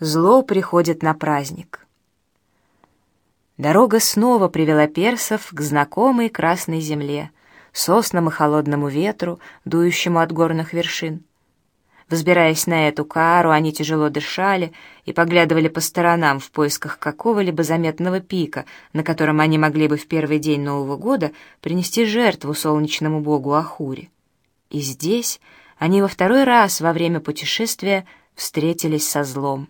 Зло приходит на праздник. Дорога снова привела персов к знакомой красной земле, соснам и холодному ветру, дующему от горных вершин. Взбираясь на эту кару, они тяжело дышали и поглядывали по сторонам в поисках какого-либо заметного пика, на котором они могли бы в первый день Нового года принести жертву солнечному богу Ахуре. И здесь они во второй раз во время путешествия встретились со злом.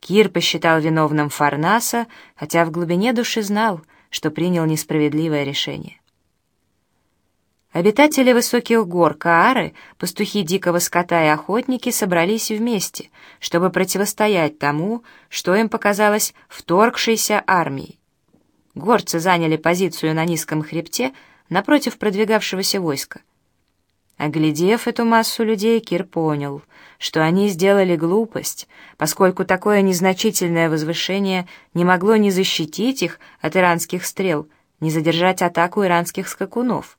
Кир посчитал виновным Фарнаса, хотя в глубине души знал, что принял несправедливое решение. Обитатели высоких гор Каары, пастухи дикого скота и охотники собрались вместе, чтобы противостоять тому, что им показалось вторгшейся армией. Горцы заняли позицию на низком хребте напротив продвигавшегося войска. Оглядев эту массу людей, Кир понял, что они сделали глупость, поскольку такое незначительное возвышение не могло ни защитить их от иранских стрел, ни задержать атаку иранских скакунов.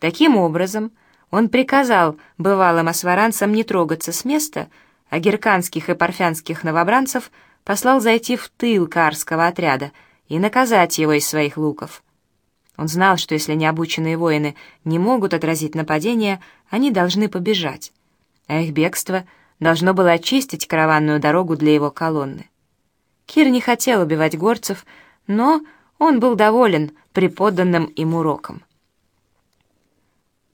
Таким образом, он приказал бывалым осваранцам не трогаться с места, а герканских и парфянских новобранцев послал зайти в тыл карского отряда и наказать его из своих луков. Он знал, что если необученные воины не могут отразить нападение, они должны побежать, а их бегство должно было очистить караванную дорогу для его колонны. Кир не хотел убивать горцев, но он был доволен преподанным им уроком.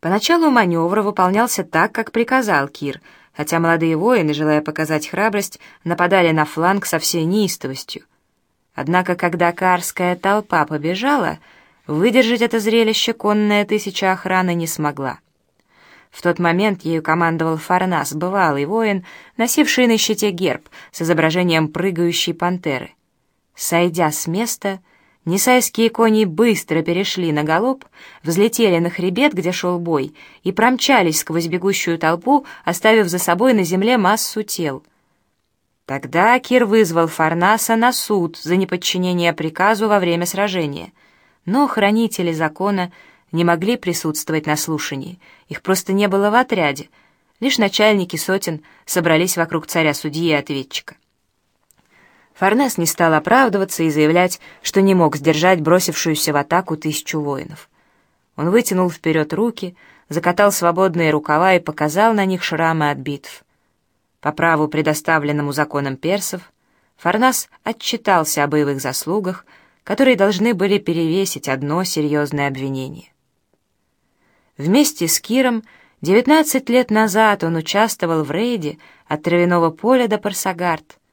Поначалу маневр выполнялся так, как приказал Кир, хотя молодые воины, желая показать храбрость, нападали на фланг со всей неистовостью. Однако, когда карская толпа побежала, выдержать это зрелище конная тысяча охраны не смогла. В тот момент ею командовал Фарнас, бывалый воин, носивший на щите герб с изображением прыгающей пантеры. Сойдя с места, Несайские кони быстро перешли на галоп, взлетели на хребет, где шел бой, и промчались сквозь бегущую толпу, оставив за собой на земле массу тел. Тогда Кир вызвал Фарнаса на суд за неподчинение приказу во время сражения. Но хранители закона не могли присутствовать на слушании, их просто не было в отряде. Лишь начальники сотен собрались вокруг царя-судьи и ответчика. Фарнес не стал оправдываться и заявлять, что не мог сдержать бросившуюся в атаку тысячу воинов. Он вытянул вперед руки, закатал свободные рукава и показал на них шрамы от битв. По праву, предоставленному законом персов, Фарнас отчитался о боевых заслугах, которые должны были перевесить одно серьезное обвинение. Вместе с Киром 19 лет назад он участвовал в рейде от Травяного поля до Парсагард —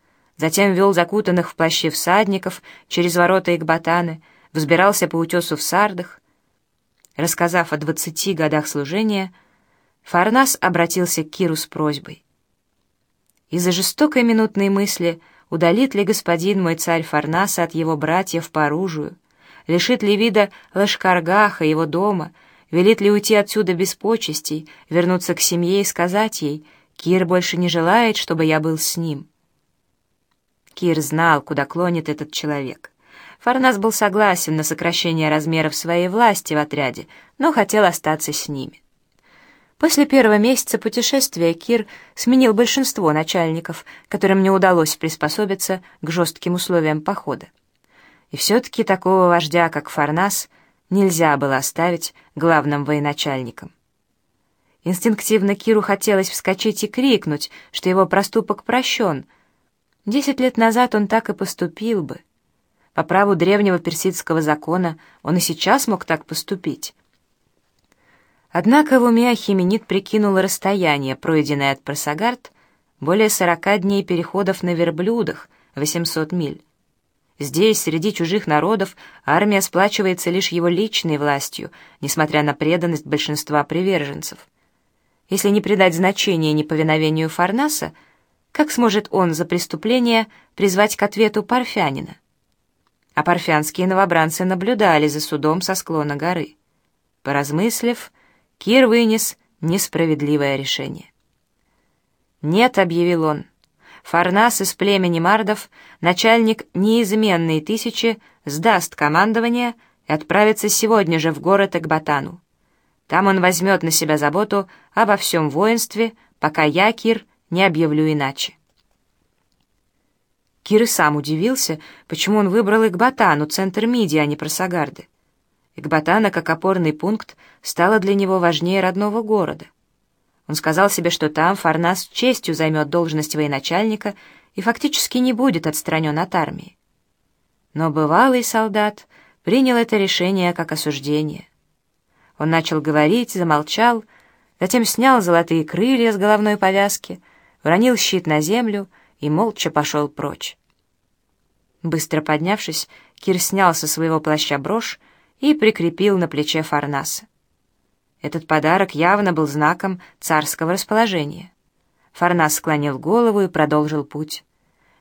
затем вел закутанных в плащи всадников через ворота Экбатаны, взбирался по утесу в Сардах. Рассказав о двадцати годах служения, Фарнас обратился к Киру с просьбой. Из-за жестокой минутной мысли, удалит ли господин мой царь Фарнаса от его братьев по оружию, лишит ли вида Лашкаргаха его дома, велит ли уйти отсюда без почестей, вернуться к семье и сказать ей, «Кир больше не желает, чтобы я был с ним». Кир знал, куда клонит этот человек. Фарнас был согласен на сокращение размеров своей власти в отряде, но хотел остаться с ними. После первого месяца путешествия Кир сменил большинство начальников, которым не удалось приспособиться к жестким условиям похода. И все-таки такого вождя, как Фарнас, нельзя было оставить главным военачальником. Инстинктивно Киру хотелось вскочить и крикнуть, что его проступок прощен — Десять лет назад он так и поступил бы. По праву древнего персидского закона он и сейчас мог так поступить. Однако в уме Ахименид прикинул расстояние, пройденное от Просагард, более сорока дней переходов на верблюдах, 800 миль. Здесь, среди чужих народов, армия сплачивается лишь его личной властью, несмотря на преданность большинства приверженцев. Если не придать значения неповиновению Фарнаса, как сможет он за преступление призвать к ответу парфянина? А парфянские новобранцы наблюдали за судом со склона горы. Поразмыслив, Кир вынес несправедливое решение. «Нет», — объявил он, — «Фарнас из племени Мардов, начальник неизменной тысячи, сдаст командование и отправится сегодня же в город Экбатану. Там он возьмет на себя заботу обо всем воинстве, пока я, Кир, не объявлю иначе. Кир и сам удивился, почему он выбрал Экбатану, центр Миди, а не Просагарды. Экбатана, как опорный пункт, стала для него важнее родного города. Он сказал себе, что там Фарнас честью займет должность военачальника и фактически не будет отстранен от армии. Но бывалый солдат принял это решение как осуждение. Он начал говорить, замолчал, затем снял золотые крылья с головной повязки, уронил щит на землю и молча пошел прочь. Быстро поднявшись, Кир снял со своего плаща брошь и прикрепил на плече Фарнаса. Этот подарок явно был знаком царского расположения. Фарнас склонил голову и продолжил путь.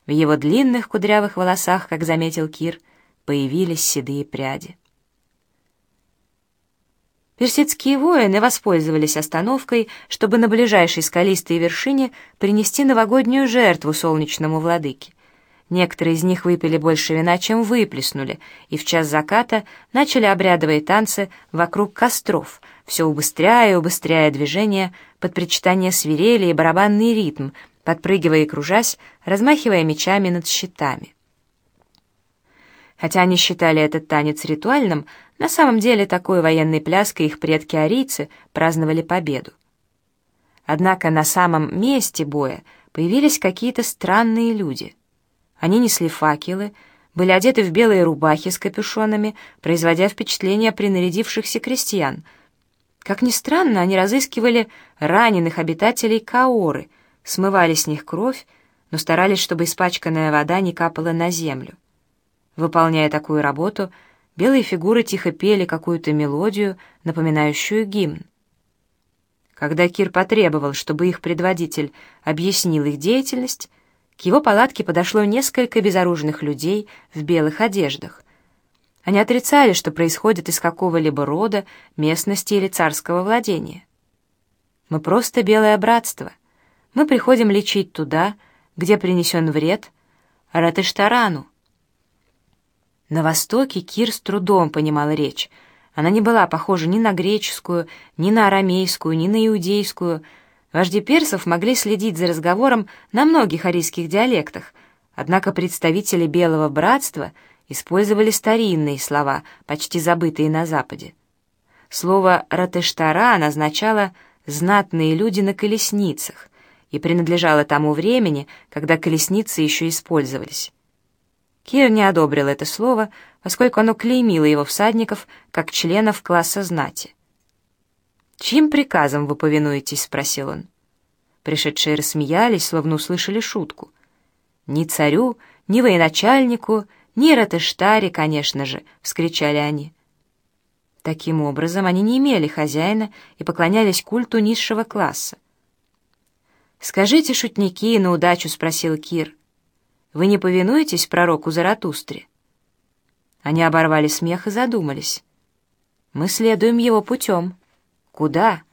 В его длинных кудрявых волосах, как заметил Кир, появились седые пряди. Персидские воины воспользовались остановкой, чтобы на ближайшей скалистой вершине принести новогоднюю жертву солнечному владыке. Некоторые из них выпили больше вина, чем выплеснули, и в час заката начали обрядовые танцы вокруг костров, все убыстряя и убыстряя движение под причитание свирели и барабанный ритм, подпрыгивая и кружась, размахивая мечами над щитами. Хотя они считали этот танец ритуальным, на самом деле такой военной пляской их предки-арийцы праздновали победу. Однако на самом месте боя появились какие-то странные люди — они несли факелы, были одеты в белые рубахи с капюшонами, производя впечатление принарядившихся крестьян. Как ни странно, они разыскивали раненых обитателей Каоры, смывали с них кровь, но старались, чтобы испачканная вода не капала на землю. Выполняя такую работу, белые фигуры тихо пели какую-то мелодию, напоминающую гимн. Когда Кир потребовал, чтобы их предводитель объяснил их деятельность, к его палатке подошло несколько безоружных людей в белых одеждах. Они отрицали, что происходит из какого-либо рода, местности или царского владения. Мы просто белое братство. Мы приходим лечить туда, где принесен вред, Ратыштарану. На востоке Кир с трудом понимал речь. Она не была похожа ни на греческую, ни на арамейскую, ни на иудейскую, Вожди персов могли следить за разговором на многих арийских диалектах, однако представители Белого Братства использовали старинные слова, почти забытые на Западе. Слово «ратештаран» означало «знатные люди на колесницах» и принадлежало тому времени, когда колесницы еще использовались. Кир не одобрил это слово, поскольку оно клеймило его всадников как членов класса знати. «Чьим приказом вы повинуетесь?» — спросил он. Пришедшие рассмеялись, словно услышали шутку. «Ни царю, ни военачальнику, ни Ратыштаре, конечно же!» — вскричали они. Таким образом, они не имели хозяина и поклонялись культу низшего класса. «Скажите, шутники, на удачу», — спросил Кир. «Вы не повинуетесь пророку Заратустре?» Они оборвали смех и задумались. «Мы следуем его путем». Куда?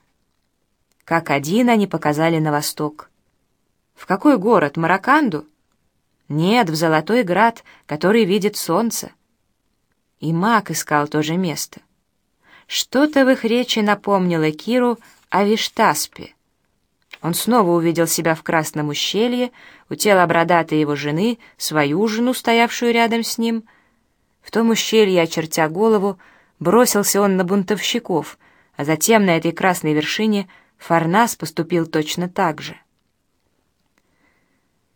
Как один они показали на восток. В какой город? Мараканду? Нет, в Золотой Град, который видит солнце. И маг искал то же место. Что-то в их речи напомнило Киру о Виштаспе. Он снова увидел себя в красном ущелье, у тела бродатой его жены, свою жену, стоявшую рядом с ним. В том ущелье, очертя голову, бросился он на бунтовщиков — а затем на этой красной вершине Фарнас поступил точно так же.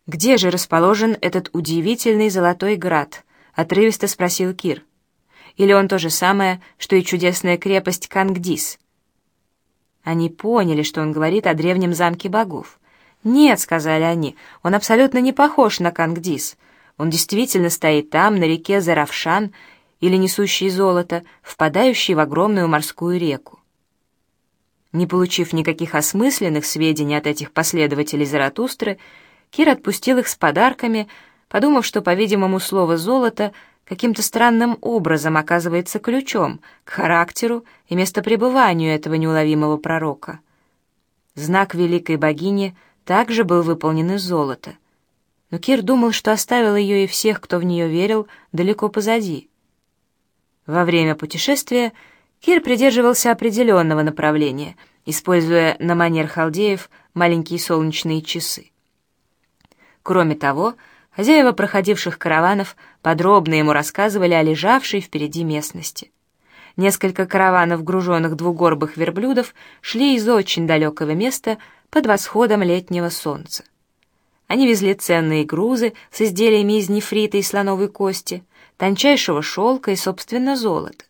«Где же расположен этот удивительный золотой град?» — отрывисто спросил Кир. «Или он то же самое, что и чудесная крепость Кангдис?» Они поняли, что он говорит о древнем замке богов. «Нет», — сказали они, — «он абсолютно не похож на Кангдис. Он действительно стоит там, на реке Заравшан, или несущий золото, впадающий в огромную морскую реку. Не получив никаких осмысленных сведений от этих последователей Заратустры, Кир отпустил их с подарками, подумав, что, по-видимому, слово «золото» каким-то странным образом оказывается ключом к характеру и местопребыванию этого неуловимого пророка. Знак великой богини также был выполнен из золота. Но Кир думал, что оставил ее и всех, кто в нее верил, далеко позади. Во время путешествия Кир придерживался определенного направления, используя на манер халдеев маленькие солнечные часы. Кроме того, Хозяева проходивших караванов подробно ему рассказывали о лежавшей впереди местности. Несколько караванов, груженных двугорбых верблюдов, шли из очень далекого места под восходом летнего солнца. Они везли ценные грузы с изделиями из нефрита и слоновой кости, тончайшего шелка и, собственно, золота.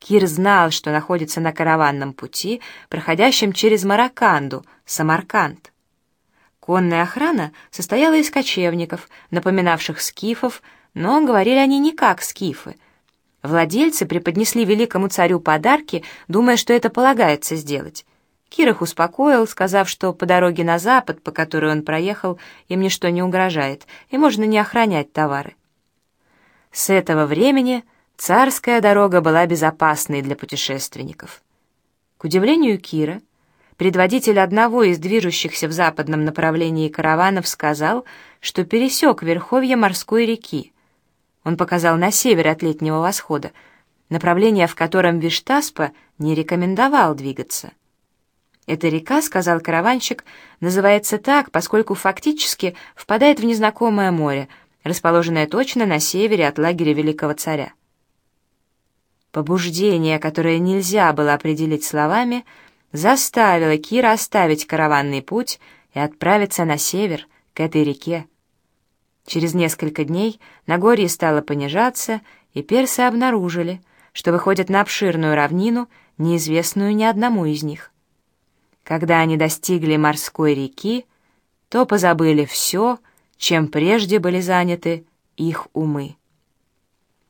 Кир знал, что находится на караванном пути, проходящем через Мараканду, Самарканд. Конная охрана состояла из кочевников, напоминавших скифов, но говорили они не как скифы. Владельцы преподнесли великому царю подарки, думая, что это полагается сделать. Кир их успокоил, сказав, что по дороге на запад, по которой он проехал, им ничто не угрожает, и можно не охранять товары. С этого времени царская дорога была безопасной для путешественников. К удивлению Кира, предводитель одного из движущихся в западном направлении караванов сказал, что пересек верховье морской реки. Он показал на север от летнего восхода, направление, в котором Виштаспа не рекомендовал двигаться. «Эта река, — сказал караванщик, — называется так, поскольку фактически впадает в незнакомое море, расположенное точно на севере от лагеря великого царя. Побуждение, которое нельзя было определить словами, — заставила Кира оставить караванный путь и отправиться на север, к этой реке. Через несколько дней Нагорье стало понижаться, и персы обнаружили, что выходят на обширную равнину, неизвестную ни одному из них. Когда они достигли морской реки, то позабыли все, чем прежде были заняты их умы.